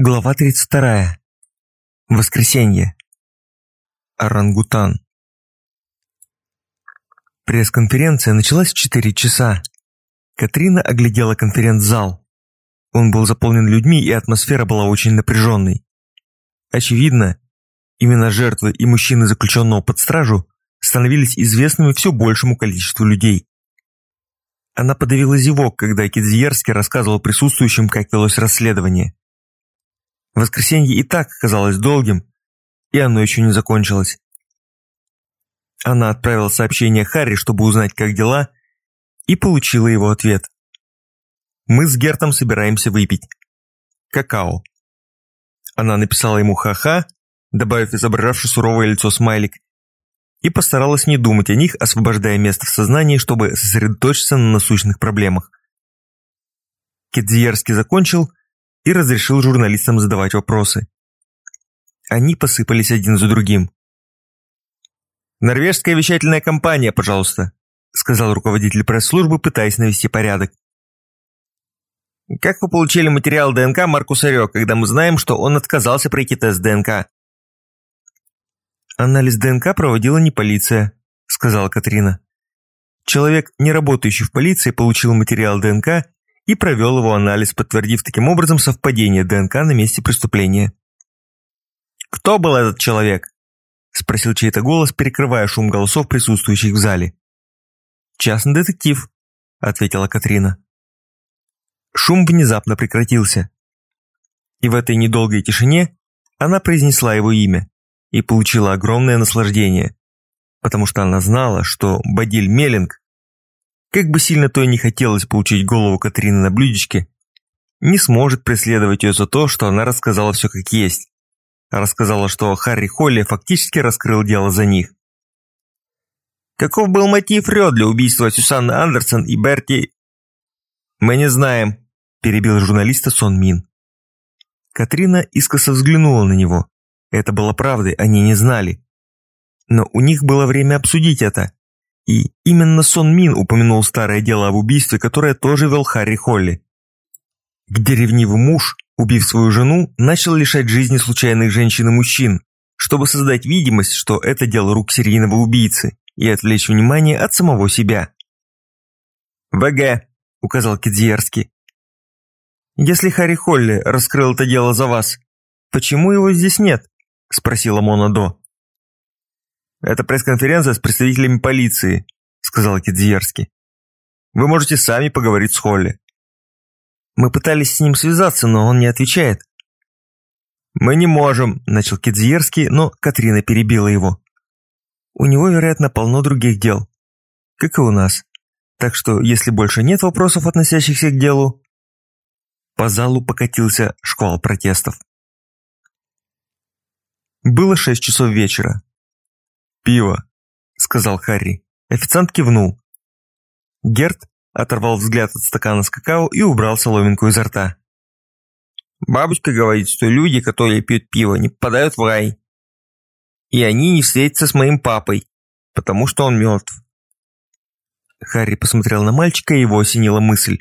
Глава 32. Воскресенье. Орангутан. Пресс-конференция началась в 4 часа. Катрина оглядела конференц-зал. Он был заполнен людьми, и атмосфера была очень напряженной. Очевидно, именно жертвы и мужчины, заключенного под стражу, становились известными все большему количеству людей. Она подавила зевок, когда Кидзиерский рассказывал присутствующим, как велось расследование. Воскресенье и так казалось долгим, и оно еще не закончилось. Она отправила сообщение Харри, чтобы узнать, как дела, и получила его ответ. «Мы с Гертом собираемся выпить. Какао». Она написала ему «ха-ха», добавив изображавший суровое лицо смайлик, и постаралась не думать о них, освобождая место в сознании, чтобы сосредоточиться на насущных проблемах. Кедзиерский закончил и разрешил журналистам задавать вопросы. Они посыпались один за другим. «Норвежская вещательная компания, пожалуйста», сказал руководитель пресс-службы, пытаясь навести порядок. «Как вы получили материал ДНК Маркуса Рё, когда мы знаем, что он отказался пройти тест ДНК?» «Анализ ДНК проводила не полиция», – сказала Катрина. «Человек, не работающий в полиции, получил материал ДНК и провел его анализ, подтвердив таким образом совпадение ДНК на месте преступления. «Кто был этот человек?» – спросил чей-то голос, перекрывая шум голосов, присутствующих в зале. «Частный детектив», – ответила Катрина. Шум внезапно прекратился. И в этой недолгой тишине она произнесла его имя и получила огромное наслаждение, потому что она знала, что Бадиль Меллинг как бы сильно то и не хотелось получить голову Катрины на блюдечке, не сможет преследовать ее за то, что она рассказала все как есть. Рассказала, что Харри Холли фактически раскрыл дело за них. Каков был мотив Рё для убийства Сюсанны Андерсон и Берти? Мы не знаем, перебил журналиста Сон Мин. Катрина искоса взглянула на него. Это было правдой, они не знали. Но у них было время обсудить это. И именно Сон Мин упомянул старое дело об убийстве, которое тоже вел Харри Холли. Где ревнивый муж, убив свою жену, начал лишать жизни случайных женщин и мужчин, чтобы создать видимость, что это дело рук серийного убийцы, и отвлечь внимание от самого себя. «ВГ», — указал Кидзиерский. «Если Харри Холли раскрыл это дело за вас, почему его здесь нет?» — спросила Мона До. «Это пресс-конференция с представителями полиции», – сказал Кидзиерский. «Вы можете сами поговорить с Холли». Мы пытались с ним связаться, но он не отвечает. «Мы не можем», – начал Кидзиерский, но Катрина перебила его. «У него, вероятно, полно других дел, как и у нас. Так что, если больше нет вопросов, относящихся к делу...» По залу покатился шквал протестов. Было шесть часов вечера. «Пиво», – сказал Харри. Официант кивнул. Герт оторвал взгляд от стакана с какао и убрал соломинку изо рта. «Бабушка говорит, что люди, которые пьют пиво, не попадают в рай. И они не встретятся с моим папой, потому что он мертв». Харри посмотрел на мальчика, и его осенила мысль.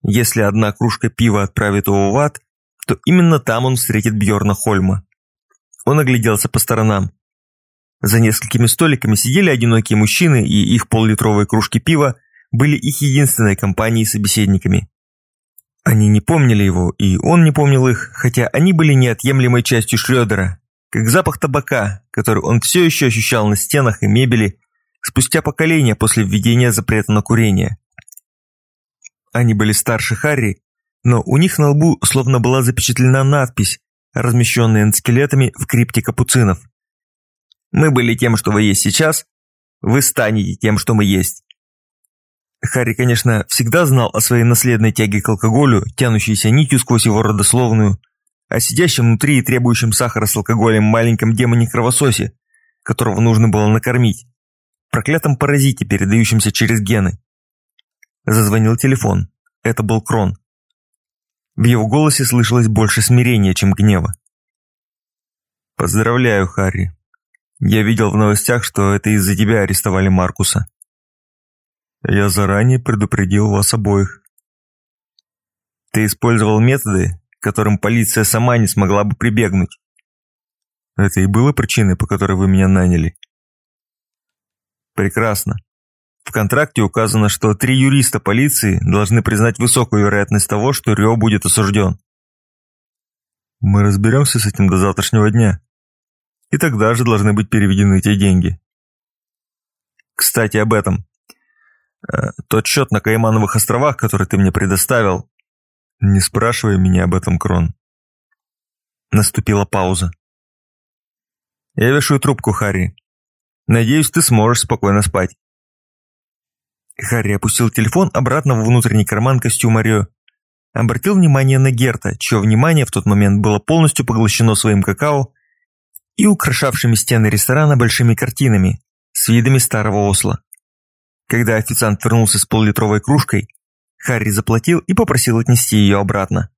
Если одна кружка пива отправит его в ад, то именно там он встретит Бьорна Хольма. Он огляделся по сторонам. За несколькими столиками сидели одинокие мужчины, и их поллитровые кружки пива были их единственной компанией собеседниками. Они не помнили его, и он не помнил их, хотя они были неотъемлемой частью Шрёдера, как запах табака, который он все еще ощущал на стенах и мебели спустя поколения после введения запрета на курение. Они были старше Харри, но у них на лбу словно была запечатлена надпись, размещенная над скелетами в крипте капуцинов – мы были тем, что вы есть сейчас, вы станете тем, что мы есть. Харри, конечно, всегда знал о своей наследной тяге к алкоголю, тянущейся нитью сквозь его родословную, о сидящем внутри и требующем сахара с алкоголем маленьком демоне-кровососе, которого нужно было накормить, проклятом паразите, передающемся через гены. Зазвонил телефон. Это был Крон. В его голосе слышалось больше смирения, чем гнева. «Поздравляю, Харри. Я видел в новостях, что это из-за тебя арестовали Маркуса. Я заранее предупредил вас обоих. Ты использовал методы, которым полиция сама не смогла бы прибегнуть. Это и было причиной, по которой вы меня наняли. Прекрасно. В контракте указано, что три юриста полиции должны признать высокую вероятность того, что Рио будет осужден. Мы разберемся с этим до завтрашнего дня. И тогда же должны быть переведены те деньги. Кстати, об этом. Э, тот счет на Каймановых островах, который ты мне предоставил... Не спрашивай меня об этом, Крон. Наступила пауза. Я вешаю трубку, Харри. Надеюсь, ты сможешь спокойно спать. Харри опустил телефон обратно в внутренний карман костюма Рио. Обратил внимание на Герта, чье внимание в тот момент было полностью поглощено своим какао и украшавшими стены ресторана большими картинами с видами старого Осло. Когда официант вернулся с поллитровой кружкой, Харри заплатил и попросил отнести ее обратно.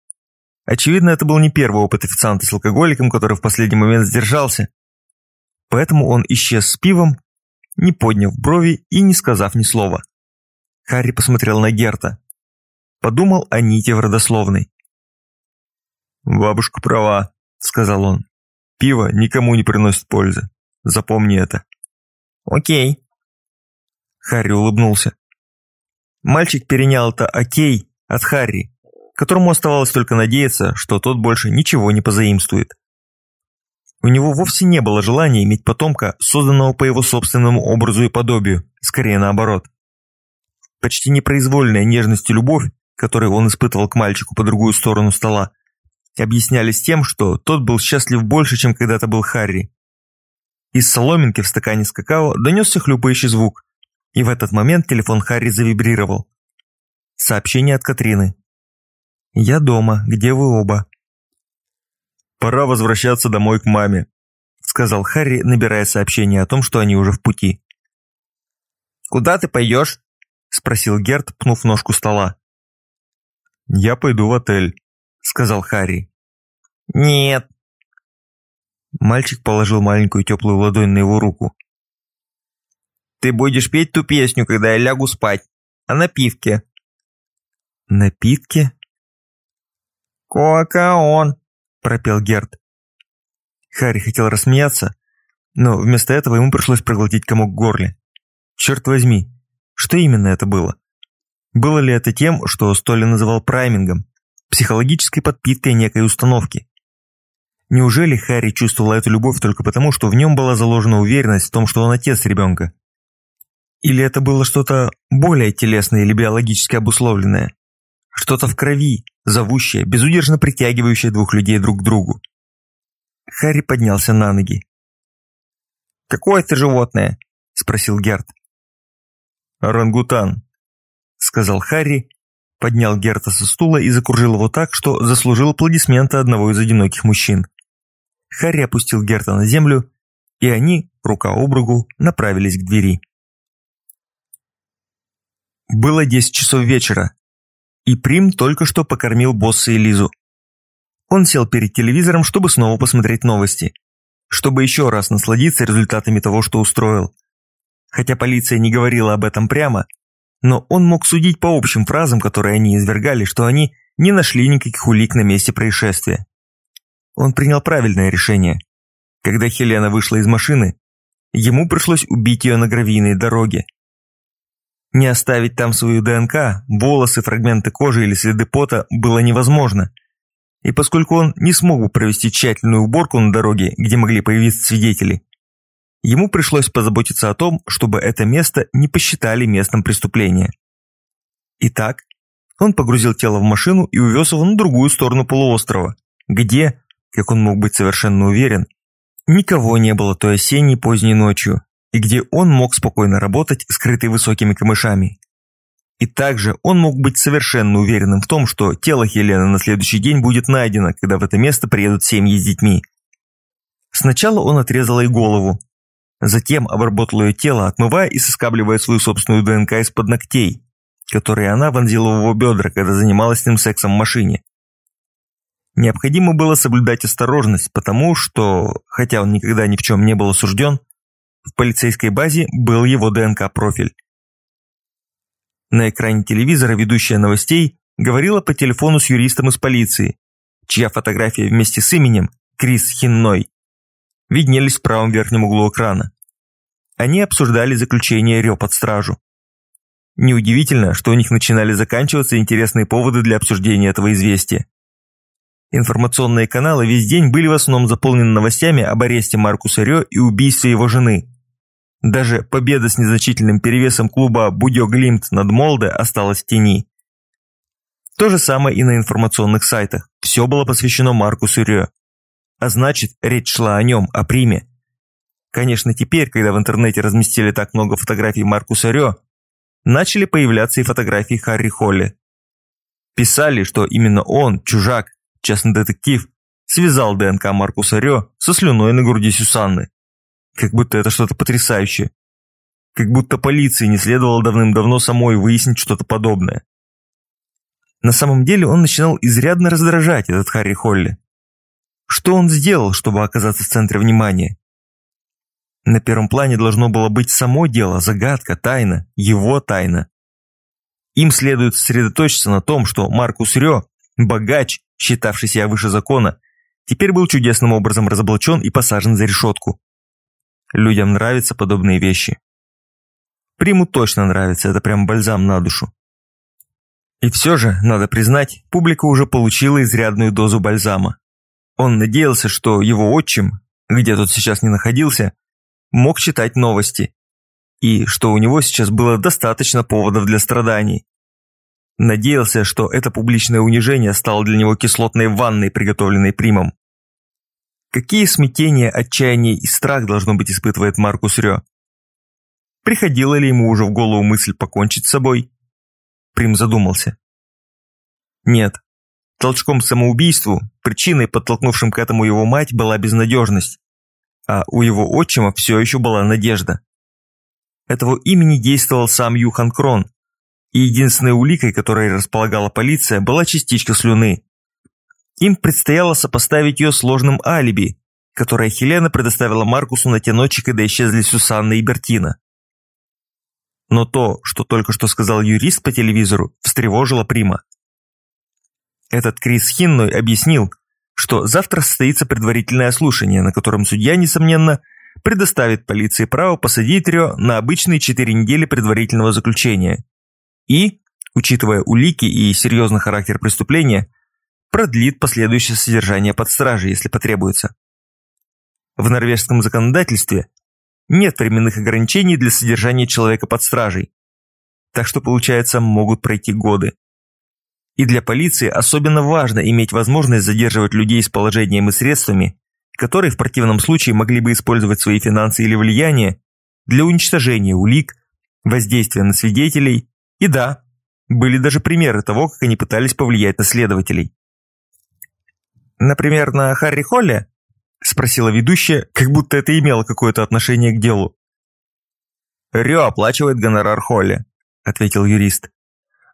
Очевидно, это был не первый опыт официанта с алкоголиком, который в последний момент сдержался. Поэтому он исчез с пивом, не подняв брови и не сказав ни слова. Харри посмотрел на Герта. Подумал о Ните в родословной. «Бабушка права», — сказал он. «Пиво никому не приносит пользы. Запомни это». «Окей». Харри улыбнулся. Мальчик перенял это «окей» от Харри, которому оставалось только надеяться, что тот больше ничего не позаимствует. У него вовсе не было желания иметь потомка, созданного по его собственному образу и подобию, скорее наоборот. Почти непроизвольная нежность и любовь, которую он испытывал к мальчику по другую сторону стола, объяснялись тем, что тот был счастлив больше, чем когда-то был Харри. Из соломинки в стакане с какао донесся хлюпающий звук, и в этот момент телефон Харри завибрировал. Сообщение от Катрины. «Я дома, где вы оба?» «Пора возвращаться домой к маме», сказал Харри, набирая сообщение о том, что они уже в пути. «Куда ты пойдешь?» спросил Герт, пнув ножку стола. «Я пойду в отель», — сказал Харри. «Нет». Мальчик положил маленькую теплую ладонь на его руку. «Ты будешь петь ту песню, когда я лягу спать, а напитке». «Напитки?» «Коакаон», — пропел Герт. Харри хотел рассмеяться, но вместо этого ему пришлось проглотить комок в горле. Черт возьми, что именно это было? Было ли это тем, что Столи называл праймингом, психологической подпиткой некой установки? Неужели Харри чувствовал эту любовь только потому, что в нем была заложена уверенность в том, что он отец ребенка? Или это было что-то более телесное или биологически обусловленное? Что-то в крови, зовущее, безудержно притягивающее двух людей друг к другу. Харри поднялся на ноги. «Какое ты животное?» – спросил Герт. «Орангутан», — сказал Харри, поднял Герта со стула и закружил его так, что заслужил аплодисменты одного из одиноких мужчин. Харри опустил Герта на землю, и они, рука об руку, направились к двери. Было 10 часов вечера, и Прим только что покормил босса и Лизу. Он сел перед телевизором, чтобы снова посмотреть новости, чтобы еще раз насладиться результатами того, что устроил. Хотя полиция не говорила об этом прямо, но он мог судить по общим фразам, которые они извергали, что они не нашли никаких улик на месте происшествия. Он принял правильное решение. Когда Хелена вышла из машины, ему пришлось убить ее на гравийной дороге. Не оставить там свою ДНК, волосы, фрагменты кожи или следы пота было невозможно. И поскольку он не смог бы провести тщательную уборку на дороге, где могли появиться свидетели, Ему пришлось позаботиться о том, чтобы это место не посчитали местом преступления. Итак, он погрузил тело в машину и увез его на другую сторону полуострова, где, как он мог быть совершенно уверен, никого не было той осенней поздней ночью, и где он мог спокойно работать, скрытый высокими камышами. И также он мог быть совершенно уверенным в том, что тело Хелены на следующий день будет найдено, когда в это место приедут семьи с детьми. Сначала он отрезал ей голову, Затем обработал ее тело, отмывая и соскабливая свою собственную ДНК из-под ногтей, которые она вонзила в его бедра, когда занималась с ним сексом в машине. Необходимо было соблюдать осторожность, потому что, хотя он никогда ни в чем не был осужден, в полицейской базе был его ДНК-профиль. На экране телевизора ведущая новостей говорила по телефону с юристом из полиции, чья фотография вместе с именем Крис Хинной виднелись в правом верхнем углу экрана. Они обсуждали заключение Рё под стражу. Неудивительно, что у них начинали заканчиваться интересные поводы для обсуждения этого известия. Информационные каналы весь день были в основном заполнены новостями об аресте Маркуса Рё и убийстве его жены. Даже победа с незначительным перевесом клуба Будё Глимт над Молде осталась в тени. То же самое и на информационных сайтах. Все было посвящено Маркусу Рё. А значит, речь шла о нем, о приме. Конечно, теперь, когда в интернете разместили так много фотографий Маркуса Рё, начали появляться и фотографии Харри Холли. Писали, что именно он, чужак, частный детектив, связал ДНК Маркуса Рё со слюной на груди Сюсанны. Как будто это что-то потрясающее. Как будто полиции не следовало давным-давно самой выяснить что-то подобное. На самом деле он начинал изрядно раздражать этот Харри Холли. Что он сделал, чтобы оказаться в центре внимания? На первом плане должно было быть само дело, загадка, тайна, его тайна. Им следует сосредоточиться на том, что Маркус Рё, богач, считавший себя выше закона, теперь был чудесным образом разоблачен и посажен за решетку. Людям нравятся подобные вещи. Приму точно нравится, это прям бальзам на душу. И все же, надо признать, публика уже получила изрядную дозу бальзама. Он надеялся, что его отчим, где тот сейчас не находился, мог читать новости, и что у него сейчас было достаточно поводов для страданий. Надеялся, что это публичное унижение стало для него кислотной ванной, приготовленной примом. Какие смятения, отчаяние и страх должно быть испытывает Маркус Рё? Приходила ли ему уже в голову мысль покончить с собой? Прим задумался. Нет. Толчком к самоубийству, причиной, подтолкнувшим к этому его мать, была безнадежность. А у его отчима все еще была надежда. Этого имени действовал сам Юхан Крон, и единственной уликой, которой располагала полиция, была частичка слюны. Им предстояло сопоставить ее сложным алиби, которое Хелена предоставила Маркусу на те ночи, когда исчезли Сусанна и Бертина. Но то, что только что сказал юрист по телевизору, встревожило Прима. Этот Крис Хинной объяснил, что завтра состоится предварительное слушание, на котором судья, несомненно, предоставит полиции право посадить Рё на обычные четыре недели предварительного заключения. И, учитывая улики и серьезный характер преступления, продлит последующее содержание под стражей, если потребуется. В норвежском законодательстве нет временных ограничений для содержания человека под стражей. Так что, получается, могут пройти годы. И для полиции особенно важно иметь возможность задерживать людей с положением и средствами, которые в противном случае могли бы использовать свои финансы или влияние для уничтожения улик, воздействия на свидетелей и да, были даже примеры того, как они пытались повлиять на следователей. «Например, на Харри Холле?» – спросила ведущая, как будто это имело какое-то отношение к делу. «Рё оплачивает гонорар Холли», – ответил юрист.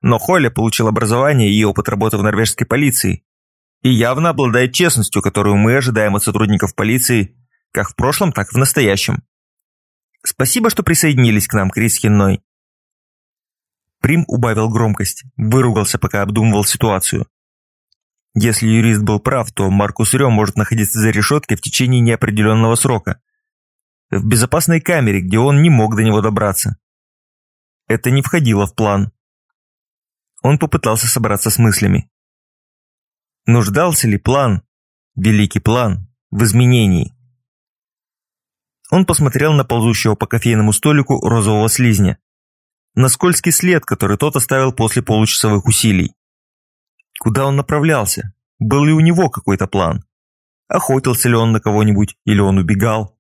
«Но Холли получил образование и опыт работы в норвежской полиции и явно обладает честностью, которую мы ожидаем от сотрудников полиции как в прошлом, так и в настоящем. Спасибо, что присоединились к нам, Крис Хинной». Прим убавил громкость, выругался, пока обдумывал ситуацию. Если юрист был прав, то Маркус Рё может находиться за решеткой в течение неопределенного срока. В безопасной камере, где он не мог до него добраться. Это не входило в план. Он попытался собраться с мыслями. Нуждался ли план, великий план, в изменении? Он посмотрел на ползущего по кофейному столику розового слизня. На скользкий след, который тот оставил после получасовых усилий. Куда он направлялся? Был ли у него какой-то план? Охотился ли он на кого-нибудь или он убегал?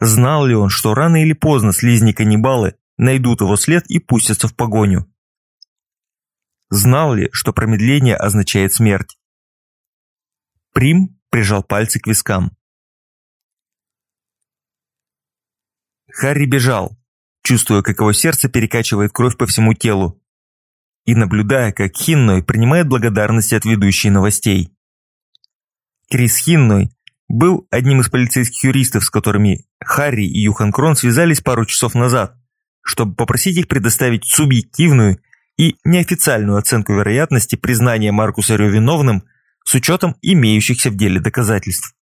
Знал ли он, что рано или поздно слизни-каннибалы найдут его след и пустятся в погоню? Знал ли, что промедление означает смерть? Прим прижал пальцы к вискам. Харри бежал, чувствуя, как его сердце перекачивает кровь по всему телу, и наблюдая, как Хинной принимает благодарности от ведущей новостей. Крис Хинной был одним из полицейских юристов, с которыми Харри и Юхан Крон связались пару часов назад, чтобы попросить их предоставить субъективную и неофициальную оценку вероятности признания Маркуса Рё виновным с учетом имеющихся в деле доказательств.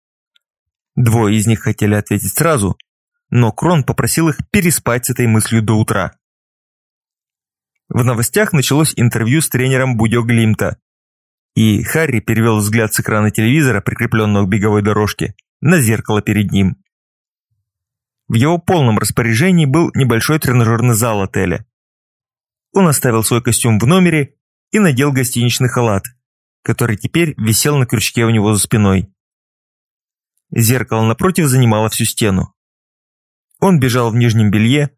Двое из них хотели ответить сразу, но Крон попросил их переспать с этой мыслью до утра. В новостях началось интервью с тренером Будё Глимта, и Харри перевел взгляд с экрана телевизора, прикрепленного к беговой дорожке, на зеркало перед ним. В его полном распоряжении был небольшой тренажерный зал отеля. Он оставил свой костюм в номере и надел гостиничный халат, который теперь висел на крючке у него за спиной. Зеркало напротив занимало всю стену. Он бежал в нижнем белье,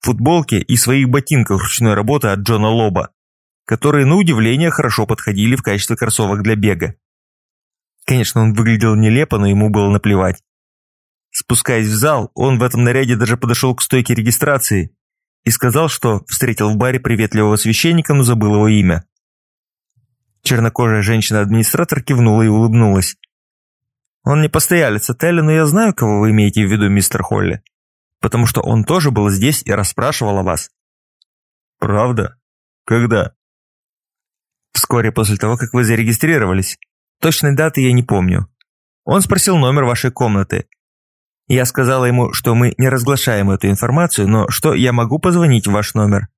футболке и своих ботинках ручной работы от Джона Лоба, которые, на удивление, хорошо подходили в качестве кроссовок для бега. Конечно, он выглядел нелепо, но ему было наплевать. Спускаясь в зал, он в этом наряде даже подошел к стойке регистрации и сказал, что встретил в баре приветливого священника, но забыл его имя. Чернокожая женщина-администратор кивнула и улыбнулась. «Он не постоялец отеля, но я знаю, кого вы имеете в виду, мистер Холли, потому что он тоже был здесь и расспрашивал о вас». «Правда? Когда?» «Вскоре после того, как вы зарегистрировались. Точной даты я не помню. Он спросил номер вашей комнаты, я сказала ему, что мы не разглашаем эту информацию, но что я могу позвонить в ваш номер.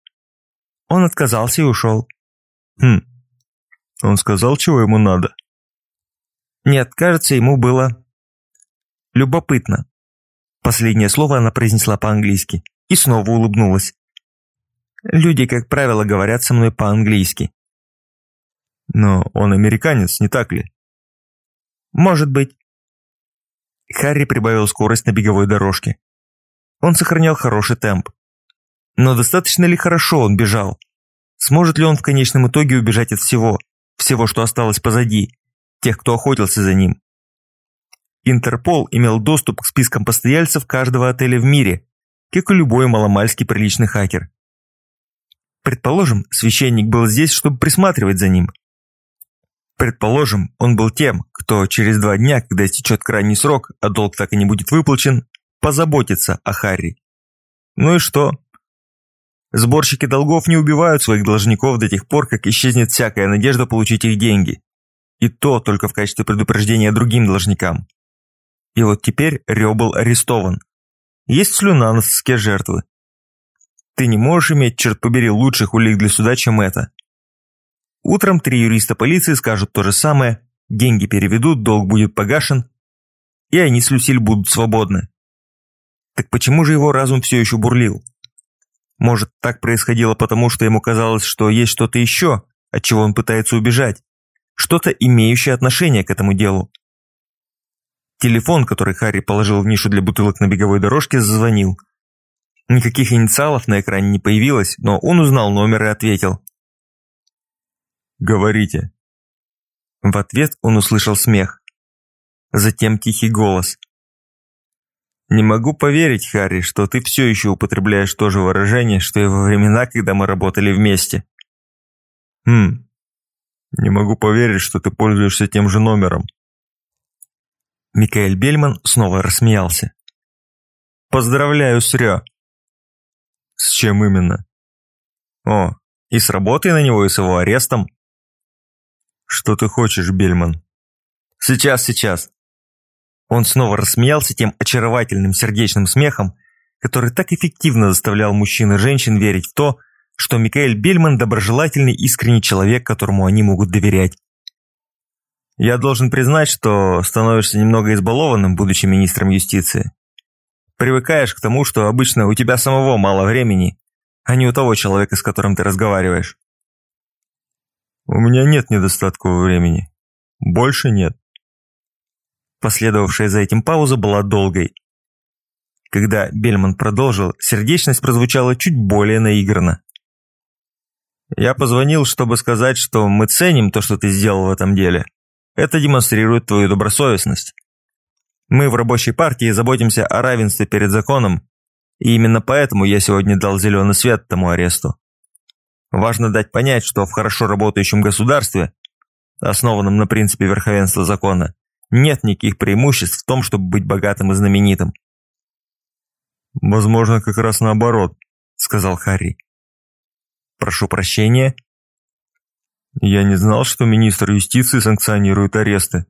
Он отказался и ушел. Хм. Он сказал, чего ему надо? Нет, кажется, ему было любопытно. Последнее слово она произнесла по-английски и снова улыбнулась. Люди, как правило, говорят со мной по-английски. Но он американец, не так ли? Может быть. Харри прибавил скорость на беговой дорожке. Он сохранял хороший темп. Но достаточно ли хорошо он бежал? Сможет ли он в конечном итоге убежать от всего, всего, что осталось позади, тех, кто охотился за ним? Интерпол имел доступ к спискам постояльцев каждого отеля в мире, как и любой маломальский приличный хакер. Предположим, священник был здесь, чтобы присматривать за ним, Предположим, он был тем, кто через два дня, когда истечет крайний срок, а долг так и не будет выплачен, позаботится о Харри. Ну и что? Сборщики долгов не убивают своих должников до тех пор, как исчезнет всякая надежда получить их деньги. И то только в качестве предупреждения другим должникам. И вот теперь Рё был арестован. Есть слюна на соске жертвы. Ты не можешь иметь, черт побери, лучших улик для суда, чем это. Утром три юриста полиции скажут то же самое, деньги переведут, долг будет погашен, и они с Люсиль будут свободны. Так почему же его разум все еще бурлил? Может, так происходило потому, что ему казалось, что есть что-то еще, от чего он пытается убежать, что-то имеющее отношение к этому делу. Телефон, который Харри положил в нишу для бутылок на беговой дорожке, зазвонил. Никаких инициалов на экране не появилось, но он узнал номер и ответил. Говорите». В ответ он услышал смех. Затем тихий голос. «Не могу поверить, Харри, что ты все еще употребляешь то же выражение, что и во времена, когда мы работали вместе». «Хм, не могу поверить, что ты пользуешься тем же номером». Микаэль Бельман снова рассмеялся. «Поздравляю с Рё». «С чем именно?» «О, и с работой на него, и с его арестом». «Что ты хочешь, Бельман?» «Сейчас, сейчас». Он снова рассмеялся тем очаровательным сердечным смехом, который так эффективно заставлял мужчин и женщин верить в то, что Микаэль Бельман доброжелательный искренний человек, которому они могут доверять. Я должен признать, что становишься немного избалованным, будучи министром юстиции. Привыкаешь к тому, что обычно у тебя самого мало времени, а не у того человека, с которым ты разговариваешь. У меня нет недостатка времени. Больше нет. Последовавшая за этим пауза была долгой. Когда Бельман продолжил, сердечность прозвучала чуть более наигранно. «Я позвонил, чтобы сказать, что мы ценим то, что ты сделал в этом деле. Это демонстрирует твою добросовестность. Мы в рабочей партии заботимся о равенстве перед законом, и именно поэтому я сегодня дал зеленый свет тому аресту. Важно дать понять, что в хорошо работающем государстве, основанном на принципе верховенства закона, нет никаких преимуществ в том, чтобы быть богатым и знаменитым. «Возможно, как раз наоборот», — сказал Харри. «Прошу прощения». Я не знал, что министр юстиции санкционирует аресты.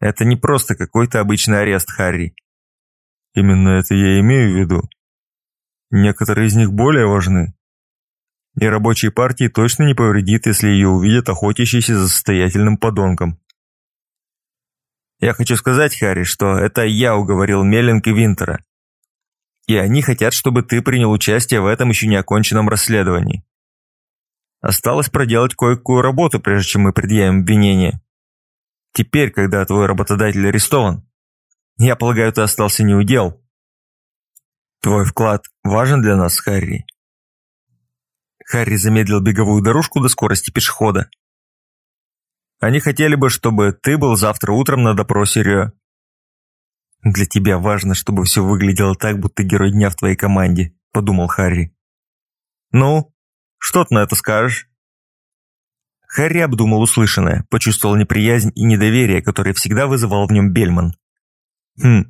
Это не просто какой-то обычный арест, Харри. Именно это я имею в виду. Некоторые из них более важны. И рабочей партии точно не повредит, если ее увидят охотящейся за состоятельным подонком. Я хочу сказать, Харри, что это я уговорил Меллинг и Винтера. И они хотят, чтобы ты принял участие в этом еще не оконченном расследовании. Осталось проделать кое-какую работу, прежде чем мы предъявим обвинение. Теперь, когда твой работодатель арестован, я полагаю, ты остался неудел. Твой вклад важен для нас, Харри. Харри замедлил беговую дорожку до скорости пешехода. Они хотели бы, чтобы ты был завтра утром на допросе Рё. Для тебя важно, чтобы все выглядело так, будто герой дня в твоей команде, подумал Харри. Ну, что ты на это скажешь? Харри обдумал услышанное, почувствовал неприязнь и недоверие, которое всегда вызывал в нем Бельман. «Хм,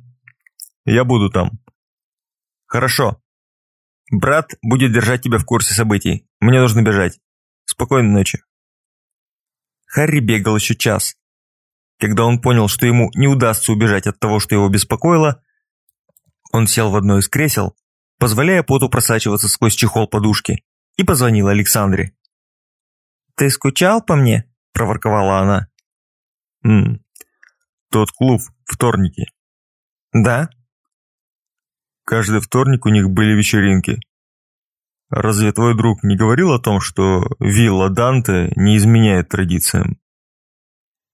я буду там». «Хорошо. Брат будет держать тебя в курсе событий. Мне нужно бежать. Спокойной ночи». Харри бегал еще час. Когда он понял, что ему не удастся убежать от того, что его беспокоило, он сел в одно из кресел, позволяя поту просачиваться сквозь чехол подушки, и позвонил Александре. «Ты скучал по мне?» – проворковала она. «Ммм, тот клуб, вторники». «Да?» Каждый вторник у них были вечеринки. Разве твой друг не говорил о том, что вилла Данте не изменяет традициям?